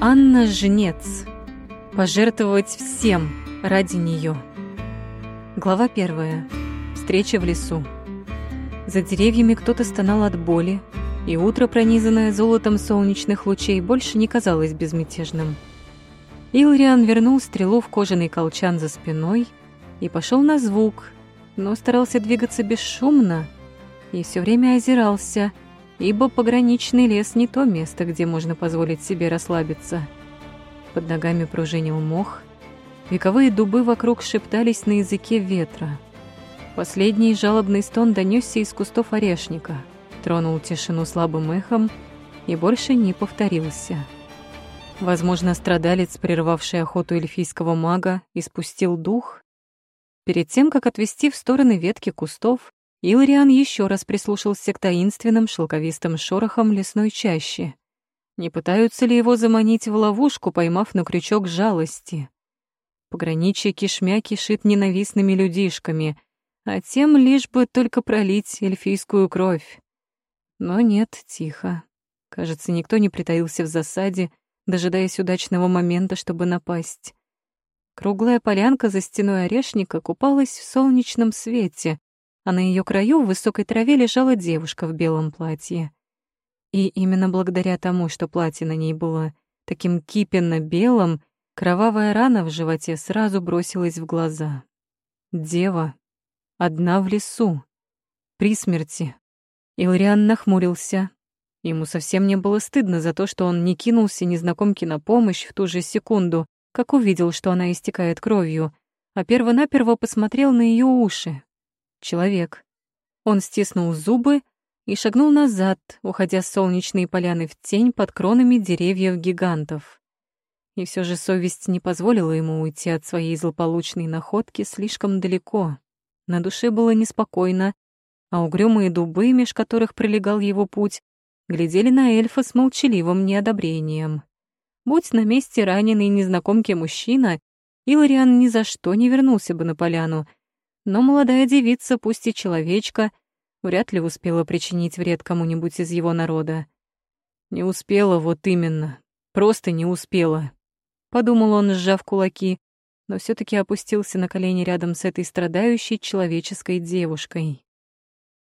Анна Жнец. Пожертвовать всем ради нее. Глава первая. Встреча в лесу. За деревьями кто-то стонал от боли, и утро, пронизанное золотом солнечных лучей, больше не казалось безмятежным. Илриан вернул стрелу в кожаный колчан за спиной и пошел на звук, но старался двигаться бесшумно и все время озирался — ибо пограничный лес не то место, где можно позволить себе расслабиться. Под ногами пружинил мох, вековые дубы вокруг шептались на языке ветра. Последний жалобный стон донесся из кустов орешника, тронул тишину слабым эхом и больше не повторился. Возможно, страдалец, прервавший охоту эльфийского мага, испустил дух. Перед тем, как отвести в стороны ветки кустов, Илариан еще раз прислушался к таинственным шелковистым шорохам лесной чащи. Не пытаются ли его заманить в ловушку, поймав на крючок жалости? Пограничье кишмя кишит ненавистными людишками, а тем лишь бы только пролить эльфийскую кровь. Но нет, тихо. Кажется, никто не притаился в засаде, дожидаясь удачного момента, чтобы напасть. Круглая полянка за стеной орешника купалась в солнечном свете, а на ее краю в высокой траве лежала девушка в белом платье. И именно благодаря тому, что платье на ней было таким кипенно-белым, кровавая рана в животе сразу бросилась в глаза. Дева. Одна в лесу. При смерти. Илриан нахмурился. Ему совсем не было стыдно за то, что он не кинулся незнакомке на помощь в ту же секунду, как увидел, что она истекает кровью, а перво-наперво посмотрел на ее уши, человек. Он стиснул зубы и шагнул назад, уходя с солнечной поляны в тень под кронами деревьев-гигантов. И все же совесть не позволила ему уйти от своей злополучной находки слишком далеко. На душе было неспокойно, а угрюмые дубы, меж которых пролегал его путь, глядели на эльфа с молчаливым неодобрением. Будь на месте раненый незнакомки мужчина, Илариан ни за что не вернулся бы на поляну — но молодая девица, пусть и человечка, вряд ли успела причинить вред кому-нибудь из его народа. Не успела вот именно, просто не успела. Подумал он, сжав кулаки, но все таки опустился на колени рядом с этой страдающей человеческой девушкой.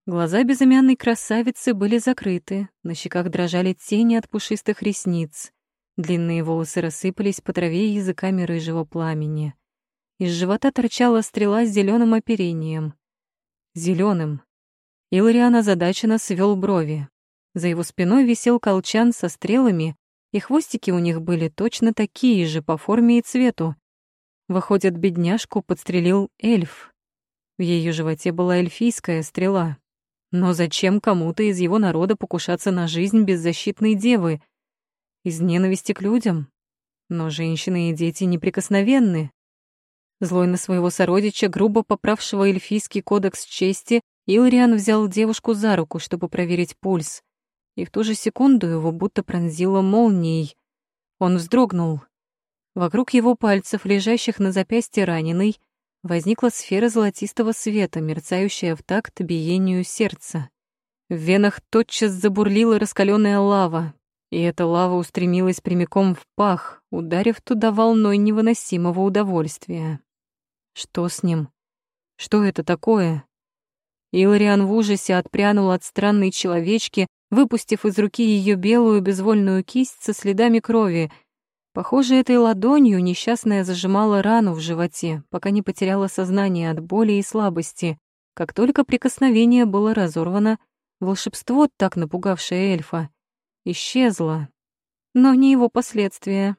Глаза безымянной красавицы были закрыты, на щеках дрожали тени от пушистых ресниц. Длинные волосы рассыпались по траве языками рыжего пламени. Из живота торчала стрела с зеленым оперением. Зеленым. Илариан озадаченно свел брови. За его спиной висел колчан со стрелами, и хвостики у них были точно такие же по форме и цвету. Выходит, бедняжку подстрелил эльф. В ее животе была эльфийская стрела. Но зачем кому-то из его народа покушаться на жизнь беззащитной девы? Из ненависти к людям? Но женщины и дети неприкосновенны. Злой на своего сородича, грубо поправшего эльфийский кодекс чести, Илриан взял девушку за руку, чтобы проверить пульс. И в ту же секунду его будто пронзило молнией. Он вздрогнул. Вокруг его пальцев, лежащих на запястье раненой, возникла сфера золотистого света, мерцающая в такт биению сердца. В венах тотчас забурлила раскаленная лава, и эта лава устремилась прямиком в пах, ударив туда волной невыносимого удовольствия. Что с ним? Что это такое? Илариан в ужасе отпрянул от странной человечки, выпустив из руки ее белую безвольную кисть со следами крови. Похоже, этой ладонью несчастная зажимала рану в животе, пока не потеряла сознание от боли и слабости. Как только прикосновение было разорвано, волшебство, так напугавшее эльфа, исчезло. Но не его последствия.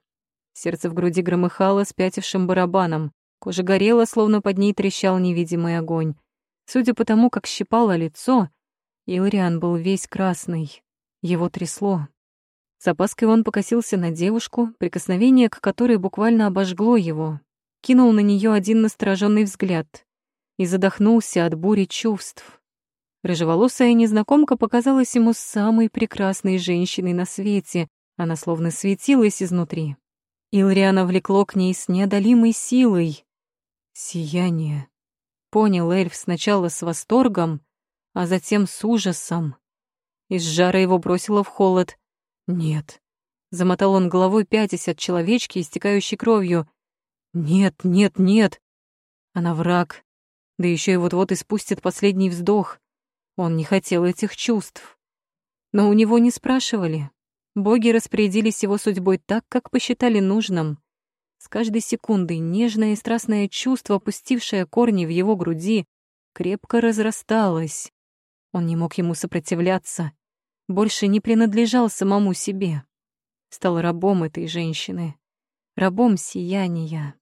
Сердце в груди громыхало спятившим барабаном. Кожа горела, словно под ней трещал невидимый огонь. Судя по тому, как щипало лицо, Илриан был весь красный. Его трясло. С опаской он покосился на девушку, прикосновение к которой буквально обожгло его. Кинул на нее один настороженный взгляд и задохнулся от бури чувств. Рыжеволосая незнакомка показалась ему самой прекрасной женщиной на свете. Она словно светилась изнутри. Илриана влекло к ней с неодолимой силой. Сияние. Понял эльф сначала с восторгом, а затем с ужасом. Из жара его бросило в холод. Нет, Замотал он головой, пятясь от человечки, истекающей кровью. «Нет, нет, нет!» Она враг. Да еще и вот-вот испустит последний вздох. Он не хотел этих чувств. Но у него не спрашивали. Боги распорядились его судьбой так, как посчитали нужным. С каждой секундой нежное и страстное чувство, опустившее корни в его груди, крепко разрасталось. Он не мог ему сопротивляться, больше не принадлежал самому себе. Стал рабом этой женщины, рабом сияния.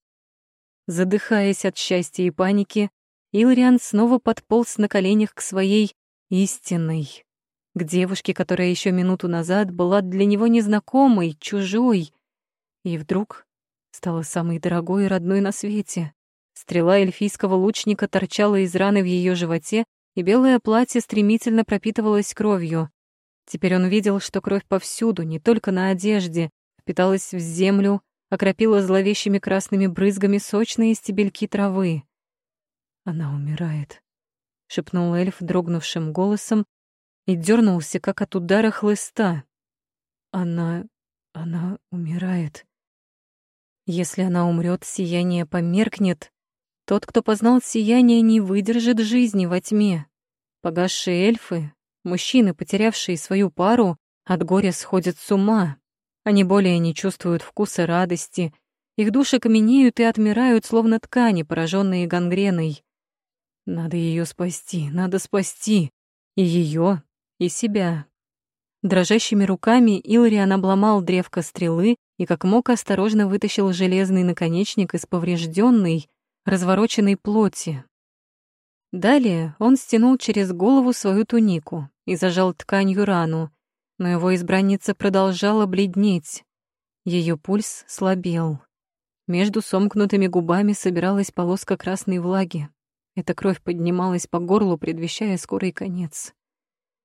Задыхаясь от счастья и паники, Илриан снова подполз на коленях к своей истинной, к девушке, которая еще минуту назад была для него незнакомой, чужой, и вдруг стала самой дорогой и родной на свете. Стрела эльфийского лучника торчала из раны в ее животе, и белое платье стремительно пропитывалось кровью. Теперь он видел, что кровь повсюду, не только на одежде, впиталась в землю, окропила зловещими красными брызгами сочные стебельки травы. «Она умирает», — шепнул эльф дрогнувшим голосом и дернулся, как от удара хлыста. «Она... она умирает». Если она умрет, сияние померкнет. Тот, кто познал сияние, не выдержит жизни во тьме. Погасшие эльфы, мужчины, потерявшие свою пару, от горя сходят с ума. Они более не чувствуют вкуса радости. Их души каменеют и отмирают, словно ткани, пораженные гангреной. Надо ее спасти, надо спасти. И ее, и себя. Дрожащими руками Илриан обломал древко стрелы и как мог осторожно вытащил железный наконечник из поврежденной, развороченной плоти. Далее он стянул через голову свою тунику и зажал тканью рану, но его избранница продолжала бледнеть. Ее пульс слабел. Между сомкнутыми губами собиралась полоска красной влаги. Эта кровь поднималась по горлу, предвещая скорый конец.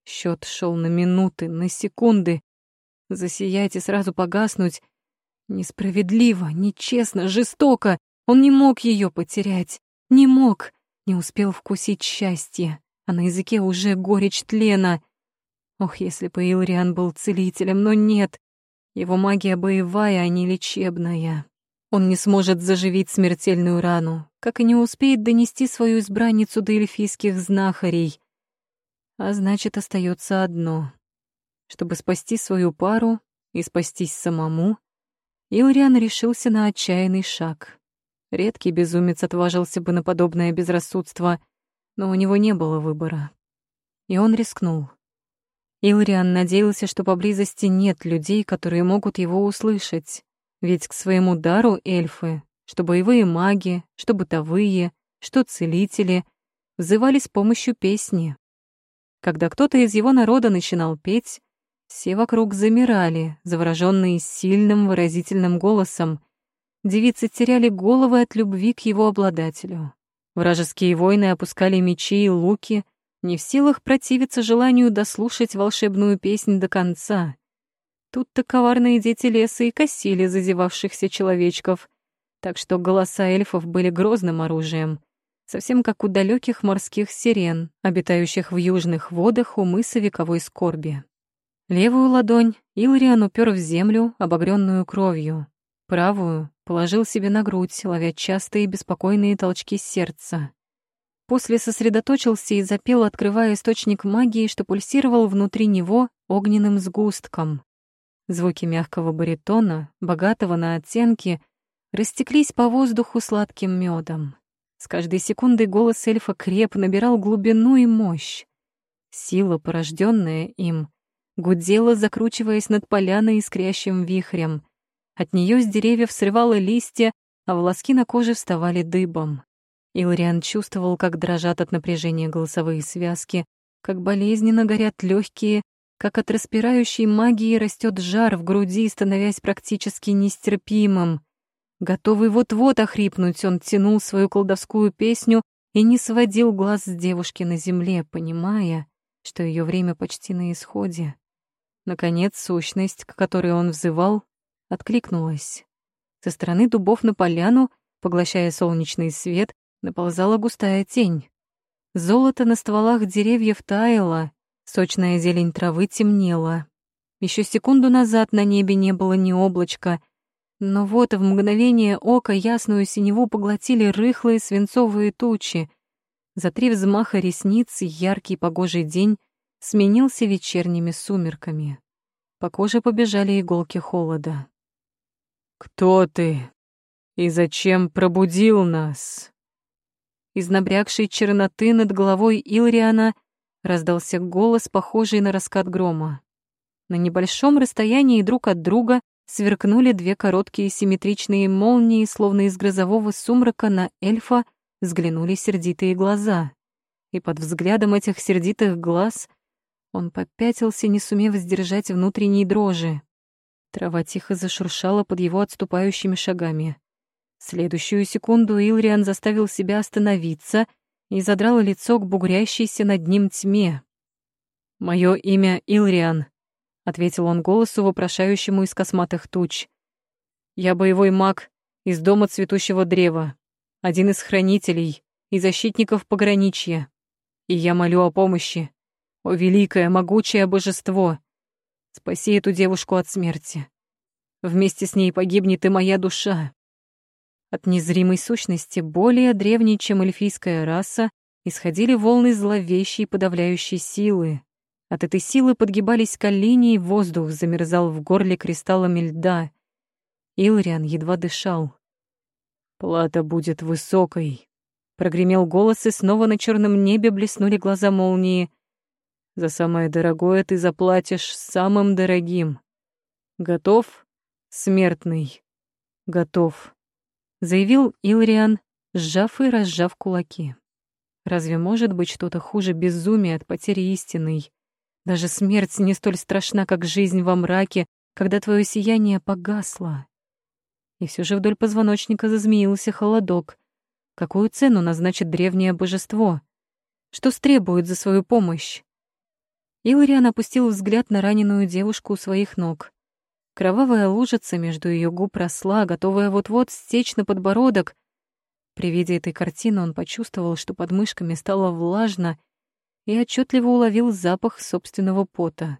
Счет шел на минуты, на секунды. Засиять и сразу погаснуть Несправедливо, нечестно, жестоко. Он не мог ее потерять. Не мог. Не успел вкусить счастье. А на языке уже горечь тлена. Ох, если бы Илриан был целителем, но нет. Его магия боевая, а не лечебная. Он не сможет заживить смертельную рану, как и не успеет донести свою избранницу до эльфийских знахарей. А значит, остается одно. Чтобы спасти свою пару и спастись самому, Илриан решился на отчаянный шаг. Редкий безумец отважился бы на подобное безрассудство, но у него не было выбора. И он рискнул. Илриан надеялся, что поблизости нет людей, которые могут его услышать, ведь к своему дару эльфы, что боевые маги, что бытовые, что целители, взывали с помощью песни. Когда кто-то из его народа начинал петь, все вокруг замирали, завороженные сильным выразительным голосом. Девицы теряли головы от любви к его обладателю. Вражеские воины опускали мечи и луки, не в силах противиться желанию дослушать волшебную песнь до конца. Тут-то коварные дети леса и косили зазевавшихся человечков, так что голоса эльфов были грозным оружием, совсем как у далеких морских сирен, обитающих в южных водах у мыса вековой скорби. Левую ладонь Илриан упер в землю, обогренную кровью. Правую положил себе на грудь, ловя частые беспокойные толчки сердца. После сосредоточился и запел, открывая источник магии, что пульсировал внутри него огненным сгустком. Звуки мягкого баритона, богатого на оттенки, растеклись по воздуху сладким медом. С каждой секундой голос эльфа креп набирал глубину и мощь. Сила, порожденная им, гудела, закручиваясь над поляной искрящим вихрем. От нее с деревьев срывало листья, а волоски на коже вставали дыбом. Илриан чувствовал, как дрожат от напряжения голосовые связки, как болезненно горят легкие, как от распирающей магии растет жар в груди, становясь практически нестерпимым. Готовый вот-вот охрипнуть, он тянул свою колдовскую песню и не сводил глаз с девушки на земле, понимая, что ее время почти на исходе. Наконец, сущность, к которой он взывал, откликнулась. Со стороны дубов на поляну, поглощая солнечный свет, наползала густая тень. Золото на стволах деревьев таяло, сочная зелень травы темнела. Еще секунду назад на небе не было ни облачка, но вот в мгновение ока ясную синеву поглотили рыхлые свинцовые тучи. За три взмаха ресниц яркий погожий день сменился вечерними сумерками. По коже побежали иголки холода. «Кто ты? И зачем пробудил нас?» Из набрякшей черноты над головой Илриана раздался голос, похожий на раскат грома. На небольшом расстоянии друг от друга сверкнули две короткие симметричные молнии, словно из грозового сумрака на эльфа взглянули сердитые глаза. И под взглядом этих сердитых глаз он попятился, не сумев сдержать внутренней дрожи. Трава тихо зашуршала под его отступающими шагами. Следующую секунду Илриан заставил себя остановиться и задрал лицо к бугрящейся над ним тьме. «Моё имя Илриан», — ответил он голосу, вопрошающему из косматых туч. «Я боевой маг из Дома Цветущего Древа, один из хранителей и защитников пограничья. И я молю о помощи. О, великое, могучее божество! Спаси эту девушку от смерти. Вместе с ней погибнет и моя душа. От незримой сущности, более древней, чем эльфийская раса, исходили волны зловещей подавляющей силы. От этой силы подгибались колени, и воздух замерзал в горле кристаллами льда. Илриан едва дышал. «Плата будет высокой», — прогремел голос, и снова на черном небе блеснули глаза молнии. «За самое дорогое ты заплатишь самым дорогим. Готов, смертный? Готов» заявил Илриан, сжав и разжав кулаки. Разве может быть что-то хуже безумия от потери истинной? Даже смерть не столь страшна, как жизнь во мраке, когда твое сияние погасло. И все же вдоль позвоночника зазмеился холодок. Какую цену назначит древнее божество? Что стребует за свою помощь? Илариан опустил взгляд на раненую девушку у своих ног. Кровавая лужица между ее губ росла, готовая вот-вот стечь на подбородок. При виде этой картины он почувствовал, что под мышками стало влажно, и отчетливо уловил запах собственного пота.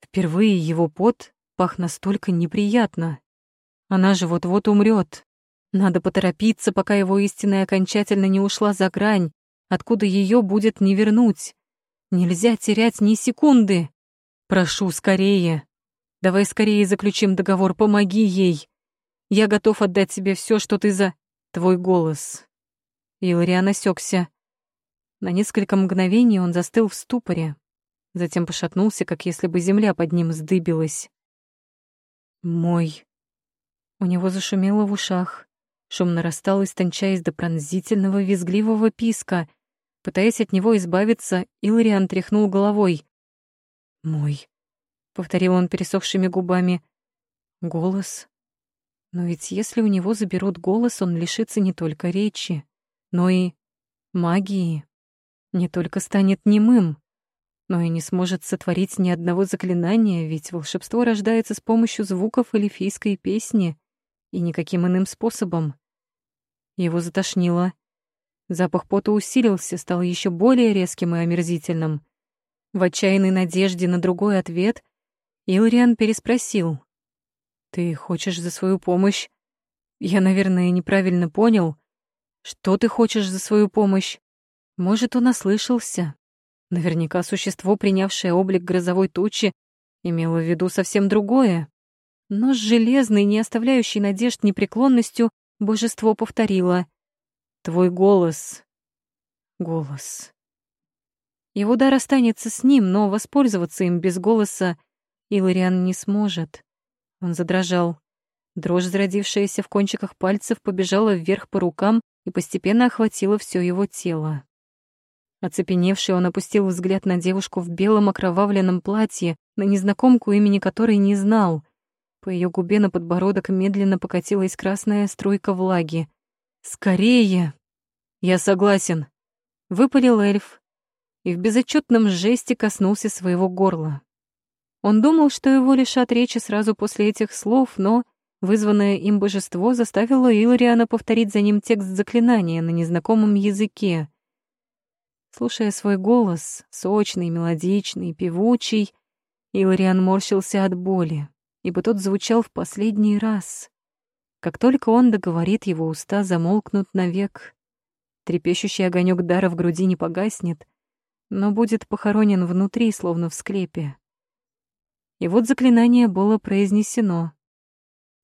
Впервые его пот пах настолько неприятно. Она же вот-вот умрет. Надо поторопиться, пока его истинная окончательно не ушла за грань, откуда ее будет не вернуть. Нельзя терять ни секунды. Прошу, скорее. Давай скорее заключим договор, помоги ей. Я готов отдать тебе все, что ты за... Твой голос. Илариан осекся. На несколько мгновений он застыл в ступоре, затем пошатнулся, как если бы земля под ним сдыбилась. «Мой». У него зашумело в ушах. Шум нарастал, истончаясь до пронзительного визгливого писка. Пытаясь от него избавиться, Илариан тряхнул головой. «Мой» повторил он пересохшими губами. Голос. Но ведь если у него заберут голос, он лишится не только речи, но и магии. Не только станет немым, но и не сможет сотворить ни одного заклинания, ведь волшебство рождается с помощью звуков эльфийской песни и никаким иным способом. Его затошнило. Запах пота усилился, стал еще более резким и омерзительным. В отчаянной надежде на другой ответ Илриан переспросил. «Ты хочешь за свою помощь? Я, наверное, неправильно понял. Что ты хочешь за свою помощь? Может, он ослышался. Наверняка существо, принявшее облик грозовой тучи, имело в виду совсем другое. Но с железной, не оставляющей надежд непреклонностью, божество повторило. «Твой голос». Голос. Его дар останется с ним, но воспользоваться им без голоса Илариан не сможет. Он задрожал. Дрожь, зародившаяся в кончиках пальцев, побежала вверх по рукам и постепенно охватила все его тело. Оцепеневший, он опустил взгляд на девушку в белом окровавленном платье, на незнакомку, имени которой не знал. По ее губе на подбородок медленно покатилась красная струйка влаги. «Скорее!» «Я согласен», — выпалил эльф и в безотчетном жесте коснулся своего горла. Он думал, что его лишат речи сразу после этих слов, но вызванное им божество заставило Илариана повторить за ним текст заклинания на незнакомом языке. Слушая свой голос, сочный, мелодичный, певучий, Илариан морщился от боли, ибо тот звучал в последний раз. Как только он договорит, его уста замолкнут навек. Трепещущий огонек дара в груди не погаснет, но будет похоронен внутри, словно в склепе. И вот заклинание было произнесено.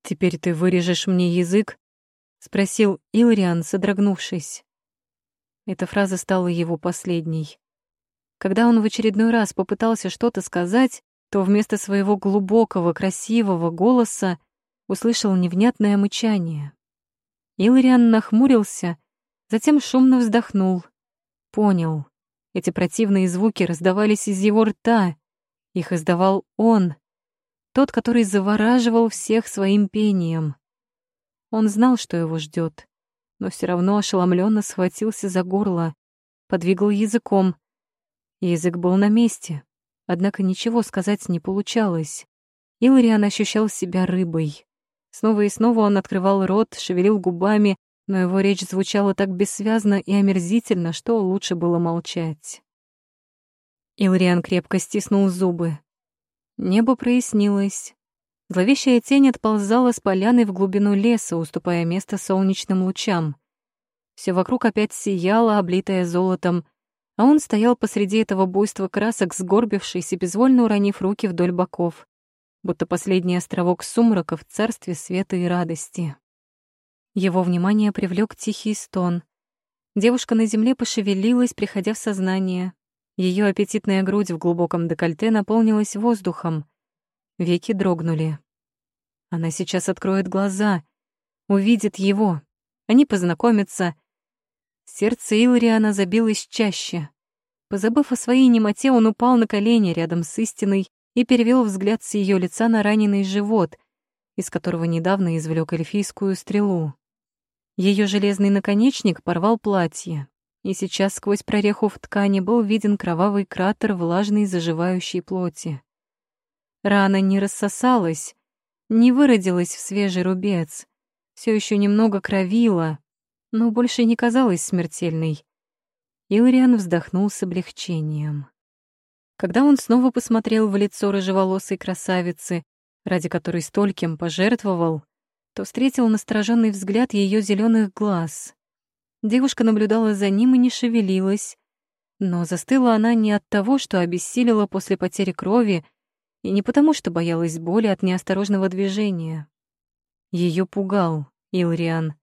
«Теперь ты вырежешь мне язык?» — спросил Илриан, содрогнувшись. Эта фраза стала его последней. Когда он в очередной раз попытался что-то сказать, то вместо своего глубокого, красивого голоса услышал невнятное мычание. Илриан нахмурился, затем шумно вздохнул. Понял. Эти противные звуки раздавались из его рта. Их издавал он, тот, который завораживал всех своим пением. Он знал, что его ждет, но все равно ошеломленно схватился за горло, подвигал языком. Язык был на месте, однако ничего сказать не получалось. Илариан ощущал себя рыбой. Снова и снова он открывал рот, шевелил губами, но его речь звучала так бессвязно и омерзительно, что лучше было молчать. Илариан крепко стиснул зубы. Небо прояснилось. Зловещая тень отползала с поляны в глубину леса, уступая место солнечным лучам. Все вокруг опять сияло, облитое золотом, а он стоял посреди этого буйства красок, сгорбившись и безвольно уронив руки вдоль боков, будто последний островок сумрака в царстве света и радости. Его внимание привлек тихий стон. Девушка на земле пошевелилась, приходя в сознание. Ее аппетитная грудь в глубоком декольте наполнилась воздухом. Веки дрогнули. Она сейчас откроет глаза, увидит его. Они познакомятся. Сердце Илриана забилось чаще. Позабыв о своей немоте, он упал на колени рядом с истиной и перевел взгляд с ее лица на раненый живот, из которого недавно извлек эльфийскую стрелу. Ее железный наконечник порвал платье, и сейчас сквозь прореху в ткани был виден кровавый кратер влажной заживающей плоти. Рана не рассосалась, не выродилась в свежий рубец, все еще немного кровила, но больше не казалась смертельной. Илриан вздохнул с облегчением. Когда он снова посмотрел в лицо рыжеволосой красавицы, ради которой стольким пожертвовал, то встретил настороженный взгляд ее зеленых глаз. Девушка наблюдала за ним и не шевелилась, но застыла она не от того, что обессилила после потери крови и не потому, что боялась боли от неосторожного движения. Ее пугал Илриан,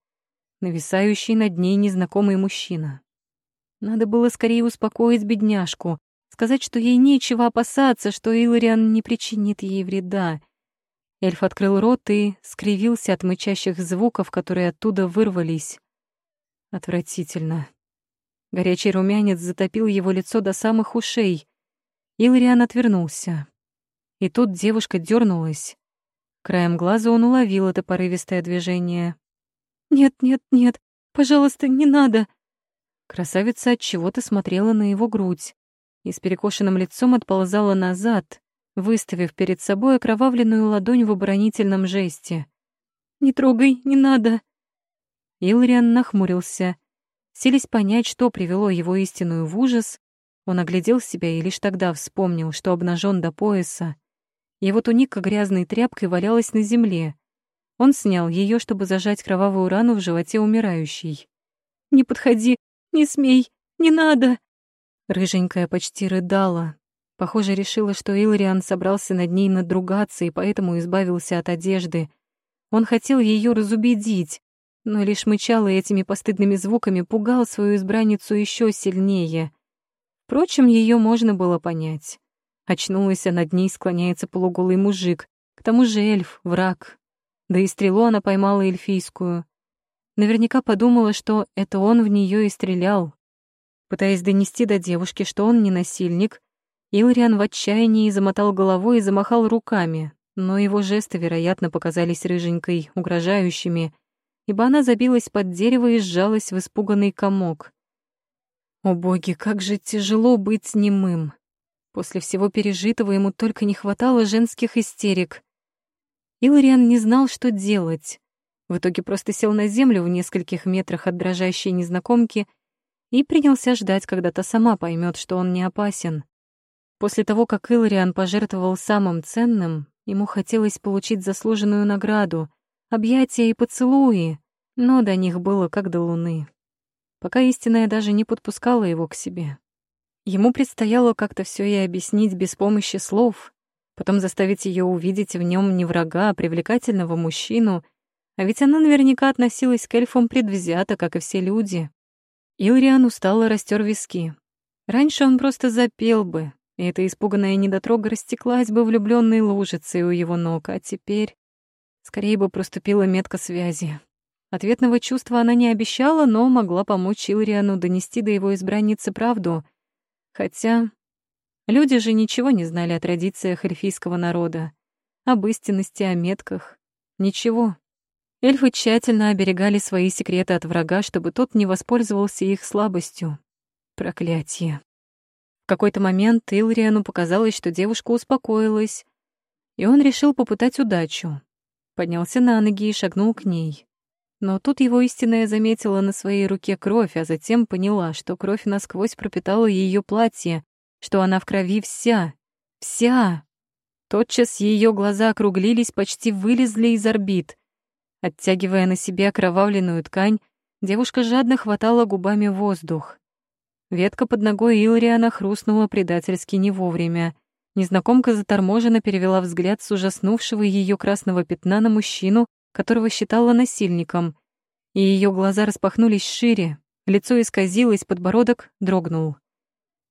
нависающий над ней незнакомый мужчина. Надо было скорее успокоить бедняжку, сказать, что ей нечего опасаться, что Илриан не причинит ей вреда. Эльф открыл рот и скривился от мычащих звуков, которые оттуда вырвались. Отвратительно. Горячий румянец затопил его лицо до самых ушей. Илриан отвернулся. И тут девушка дернулась. Краем глаза он уловил это порывистое движение. «Нет, нет, нет, пожалуйста, не надо!» Красавица от чего-то смотрела на его грудь и с перекошенным лицом отползала назад, выставив перед собой окровавленную ладонь в оборонительном жесте. «Не трогай, не надо!» Илриан нахмурился. Селись понять, что привело его истинную в ужас, он оглядел себя и лишь тогда вспомнил, что обнажен до пояса. Его туника грязной тряпкой валялась на земле. Он снял ее, чтобы зажать кровавую рану в животе умирающей. «Не подходи! Не смей! Не надо!» Рыженькая почти рыдала. Похоже, решила, что Илриан собрался над ней надругаться и поэтому избавился от одежды. Он хотел ее разубедить, но лишь мычал и этими постыдными звуками пугал свою избранницу еще сильнее. Впрочем, ее можно было понять. Очнулась, а над ней склоняется полуголый мужик, к тому же эльф, враг. Да и стрелу она поймала эльфийскую. Наверняка подумала, что это он в нее и стрелял. Пытаясь донести до девушки, что он не насильник, Илриан в отчаянии замотал головой и замахал руками, но его жесты, вероятно, показались рыженькой, угрожающими, ибо она забилась под дерево и сжалась в испуганный комок. О боги, как же тяжело быть немым! После всего пережитого ему только не хватало женских истерик. Илариан не знал, что делать. В итоге просто сел на землю в нескольких метрах от дрожащей незнакомки и принялся ждать, когда та сама поймет, что он не опасен. После того, как Илариан пожертвовал самым ценным, ему хотелось получить заслуженную награду, объятия и поцелуи, но до них было как до луны. Пока истинная даже не подпускала его к себе. Ему предстояло как-то все ей объяснить без помощи слов, потом заставить ее увидеть в нем не врага, а привлекательного мужчину, а ведь она наверняка относилась к эльфам предвзято, как и все люди. Илриан устало растер виски. Раньше он просто запел бы, и эта испуганная недотрога растеклась бы влюбленной лужицей у его ног, а теперь скорее бы проступила метка связи. Ответного чувства она не обещала, но могла помочь Илриану донести до его избранницы правду. Хотя люди же ничего не знали о традициях эльфийского народа, об истинности, о метках. Ничего. Эльфы тщательно оберегали свои секреты от врага, чтобы тот не воспользовался их слабостью. Проклятие какой-то момент Илриану показалось, что девушка успокоилась, и он решил попытать удачу. Поднялся на ноги и шагнул к ней. Но тут его истинная заметила на своей руке кровь, а затем поняла, что кровь насквозь пропитала ее платье, что она в крови вся, вся. Тотчас ее глаза округлились, почти вылезли из орбит. Оттягивая на себе окровавленную ткань, девушка жадно хватала губами воздух. Ветка под ногой Илриана хрустнула предательски не вовремя. Незнакомка заторможенно перевела взгляд с ужаснувшего ее красного пятна на мужчину, которого считала насильником. И ее глаза распахнулись шире, лицо исказилось, подбородок дрогнул.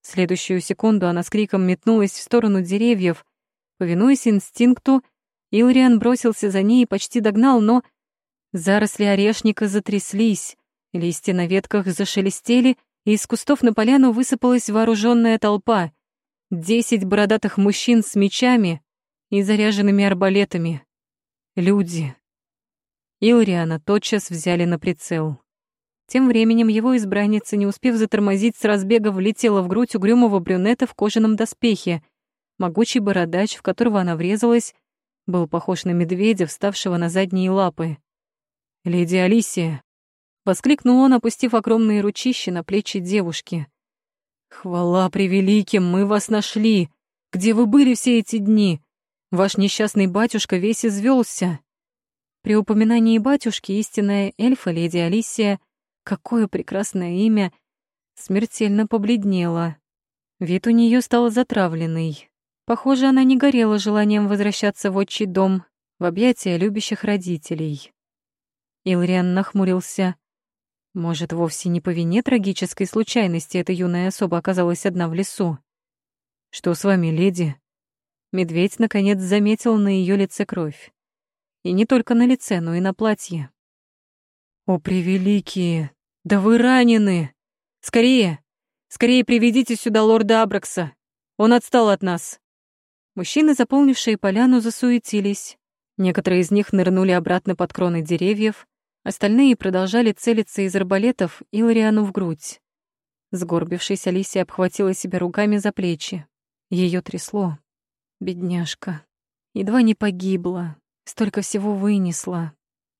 В следующую секунду она с криком метнулась в сторону деревьев. Повинуясь инстинкту, Илриан бросился за ней и почти догнал, но... Заросли орешника затряслись, листья на ветках зашелестели — и из кустов на поляну высыпалась вооруженная толпа. Десять бородатых мужчин с мечами и заряженными арбалетами. Люди. Илриана тотчас взяли на прицел. Тем временем его избранница, не успев затормозить, с разбега влетела в грудь угрюмого брюнета в кожаном доспехе. Могучий бородач, в которого она врезалась, был похож на медведя, вставшего на задние лапы. «Леди Алисия», Воскликнул он, опустив огромные ручища на плечи девушки. «Хвала превеликим, мы вас нашли! Где вы были все эти дни? Ваш несчастный батюшка весь извелся. При упоминании батюшки истинная эльфа, леди Алисия, какое прекрасное имя, смертельно побледнела. Вид у нее стал затравленный. Похоже, она не горела желанием возвращаться в отчий дом, в объятия любящих родителей. Илриан нахмурился. Может, вовсе не по вине трагической случайности эта юная особа оказалась одна в лесу? Что с вами, леди? Медведь, наконец, заметил на ее лице кровь. И не только на лице, но и на платье. «О, превеликие! Да вы ранены! Скорее! Скорее приведите сюда лорда Абракса! Он отстал от нас!» Мужчины, заполнившие поляну, засуетились. Некоторые из них нырнули обратно под кроны деревьев, Остальные продолжали целиться из арбалетов Илариану в грудь. Сгорбившись, Алисия обхватила себя руками за плечи. Ее трясло. Бедняжка. Едва не погибла. Столько всего вынесла.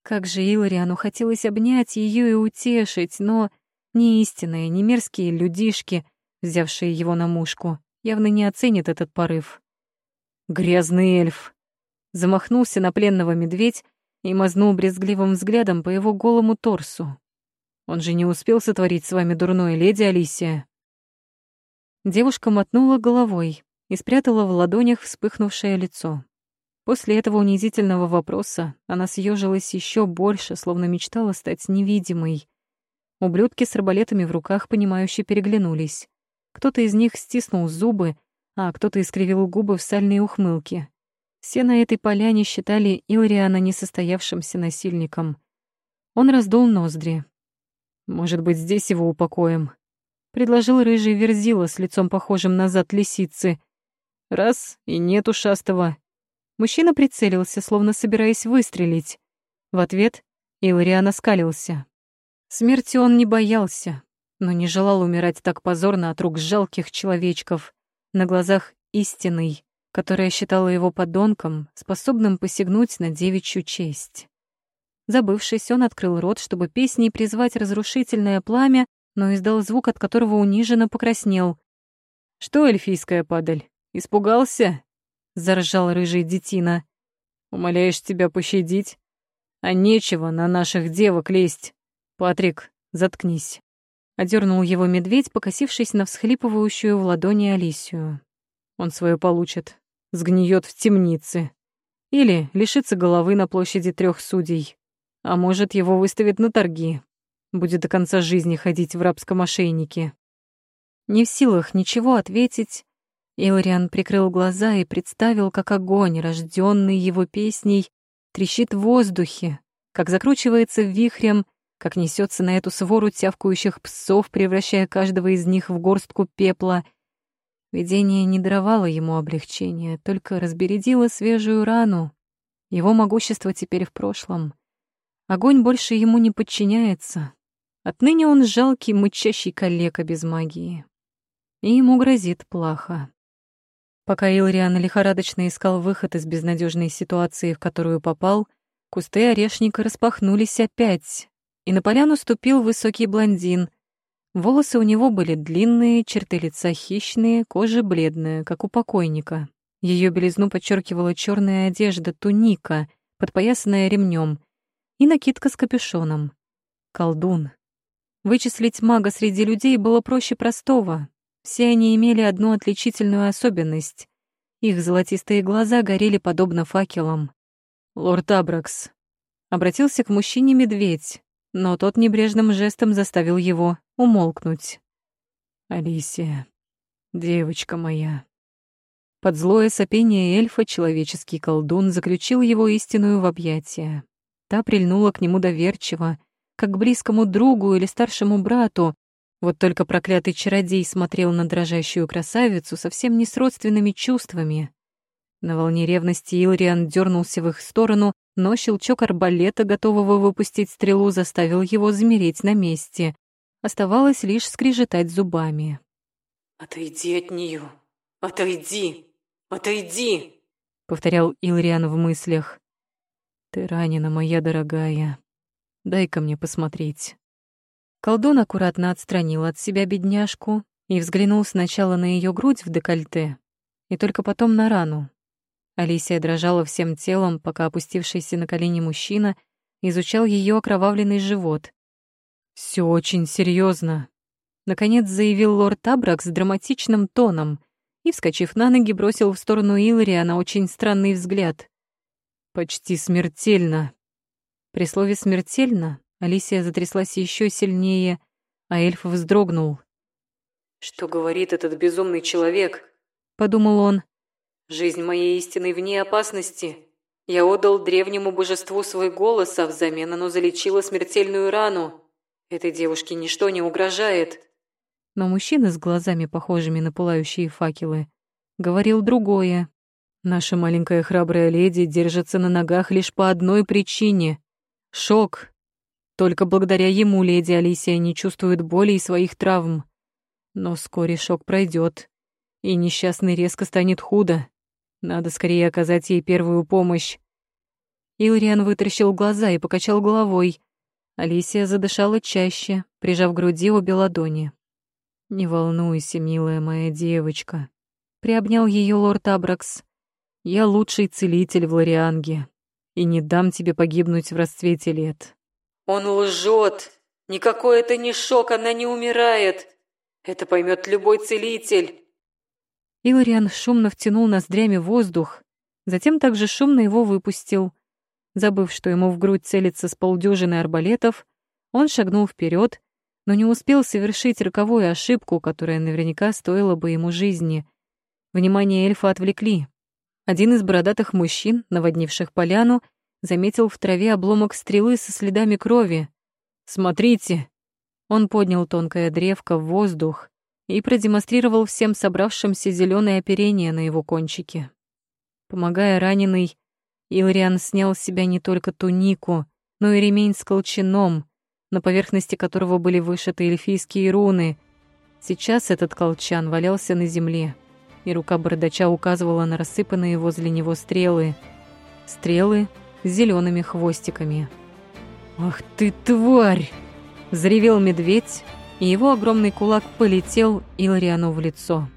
Как же Илариану хотелось обнять ее и утешить, но ни истинные, ни мерзкие людишки, взявшие его на мушку, явно не оценят этот порыв. «Грязный эльф!» Замахнулся на пленного медведь и мазнул брезгливым взглядом по его голому торсу. Он же не успел сотворить с вами дурное, леди Алисия. Девушка мотнула головой и спрятала в ладонях вспыхнувшее лицо. После этого унизительного вопроса она съежилась еще больше, словно мечтала стать невидимой. Ублюдки с арбалетами в руках, понимающе переглянулись. Кто-то из них стиснул зубы, а кто-то искривил губы в сальные ухмылки. Все на этой поляне считали Илриана несостоявшимся насильником. Он раздул ноздри. «Может быть, здесь его упокоим?» — предложил рыжий верзила с лицом похожим на зад лисицы. «Раз, и нет ушастого». Мужчина прицелился, словно собираясь выстрелить. В ответ Илриан оскалился. Смерти он не боялся, но не желал умирать так позорно от рук жалких человечков. На глазах истинный, которая считала его подонком, способным посягнуть на девичью честь. Забывшись, он открыл рот, чтобы песней призвать разрушительное пламя, но издал звук, от которого униженно покраснел. «Что, эльфийская падаль, Испугался?» — заржал рыжий детина. «Умоляешь тебя пощадить? А нечего на наших девок лезть. Патрик, заткнись». Одернул его медведь, покосившись на всхлипывающую в ладони Алисию. Он свое получит, сгниет в темнице. Или лишится головы на площади трех судей. А может, его выставят на торги. Будет до конца жизни ходить в рабском ошейнике. Не в силах ничего ответить, Илариан прикрыл глаза и представил, как огонь, рожденный его песней, трещит в воздухе, как закручивается вихрем, как несется на эту свору тявкающих псов, превращая каждого из них в горстку пепла. Видение не даровало ему облегчения, только разбередило свежую рану. Его могущество теперь в прошлом. Огонь больше ему не подчиняется. Отныне он жалкий, мычащий калека без магии. И ему грозит плохо. Пока Илриан лихорадочно искал выход из безнадежной ситуации, в которую попал, кусты орешника распахнулись опять, и на поляну ступил высокий блондин. Волосы у него были длинные, черты лица хищные, кожа бледная, как у покойника. Ее белизну подчеркивала черная одежда, туника, подпоясанная ремнем, и накидка с капюшоном. Колдун. Вычислить мага среди людей было проще простого. Все они имели одну отличительную особенность. Их золотистые глаза горели подобно факелам. «Лорд Абракс», — обратился к мужчине медведь, но тот небрежным жестом заставил его умолкнуть. «Алисия, девочка моя». Под злое сопение эльфа человеческий колдун заключил его истинную в объятия. Та прильнула к нему доверчиво, как к близкому другу или старшему брату. Вот только проклятый чародей смотрел на дрожащую красавицу совсем не с родственными чувствами. На волне ревности Илриан дернулся в их сторону, но щелчок арбалета, готового выпустить стрелу, заставил его замереть на месте. Оставалось лишь скрежетать зубами. «Отойди от нее! Отойди! Отойди!» — повторял Илриан в мыслях. «Ты ранена, моя дорогая. Дай-ка мне посмотреть». Колдун аккуратно отстранил от себя бедняжку и взглянул сначала на ее грудь в декольте, и только потом на рану. Алисия дрожала всем телом, пока опустившийся на колени мужчина изучал ее окровавленный живот. Все очень серьезно, наконец заявил лорд Абрак с драматичным тоном и, вскочив на ноги, бросил в сторону Илария на очень странный взгляд. Почти смертельно. При слове «смертельно» Алисия затряслась еще сильнее, а эльф вздрогнул. «Что говорит этот безумный человек?» — подумал он. «Жизнь моей истины вне опасности. Я отдал древнему божеству свой голос, а взамен оно залечило смертельную рану. Этой девушке ничто не угрожает». Но мужчина с глазами, похожими на пылающие факелы, говорил другое. Наша маленькая храбрая леди держится на ногах лишь по одной причине — шок. Только благодаря ему леди Алисия не чувствует боли и своих травм. Но вскоре шок пройдет, и несчастный резко станет худо. Надо скорее оказать ей первую помощь. Илриан вытаращил глаза и покачал головой. Алисия задышала чаще, прижав к груди обе ладони. «Не волнуйся, милая моя девочка», — приобнял ее лорд Абракс. Я лучший целитель в Лорианге и не дам тебе погибнуть в расцвете лет. Он лжет. Никакой это не шок, она не умирает. Это поймет любой целитель. Илариан шумно втянул ноздрями воздух, затем также шумно его выпустил. Забыв, что ему в грудь целится с полдюжины арбалетов, он шагнул вперед, но не успел совершить роковую ошибку, которая наверняка стоила бы ему жизни. Внимание эльфа отвлекли. Один из бородатых мужчин, наводнивших поляну, заметил в траве обломок стрелы со следами крови. «Смотрите!» Он поднял тонкое древко в воздух и продемонстрировал всем собравшимся зеленое оперение на его кончике. Помогая раненой, Илриан снял с себя не только тунику, но и ремень с колчаном, на поверхности которого были вышиты эльфийские руны. Сейчас этот колчан валялся на земле и рука бардача указывала на рассыпанные возле него стрелы. Стрелы с зелеными хвостиками. «Ах ты, тварь!» — взревел медведь, и его огромный кулак полетел Илариану в лицо.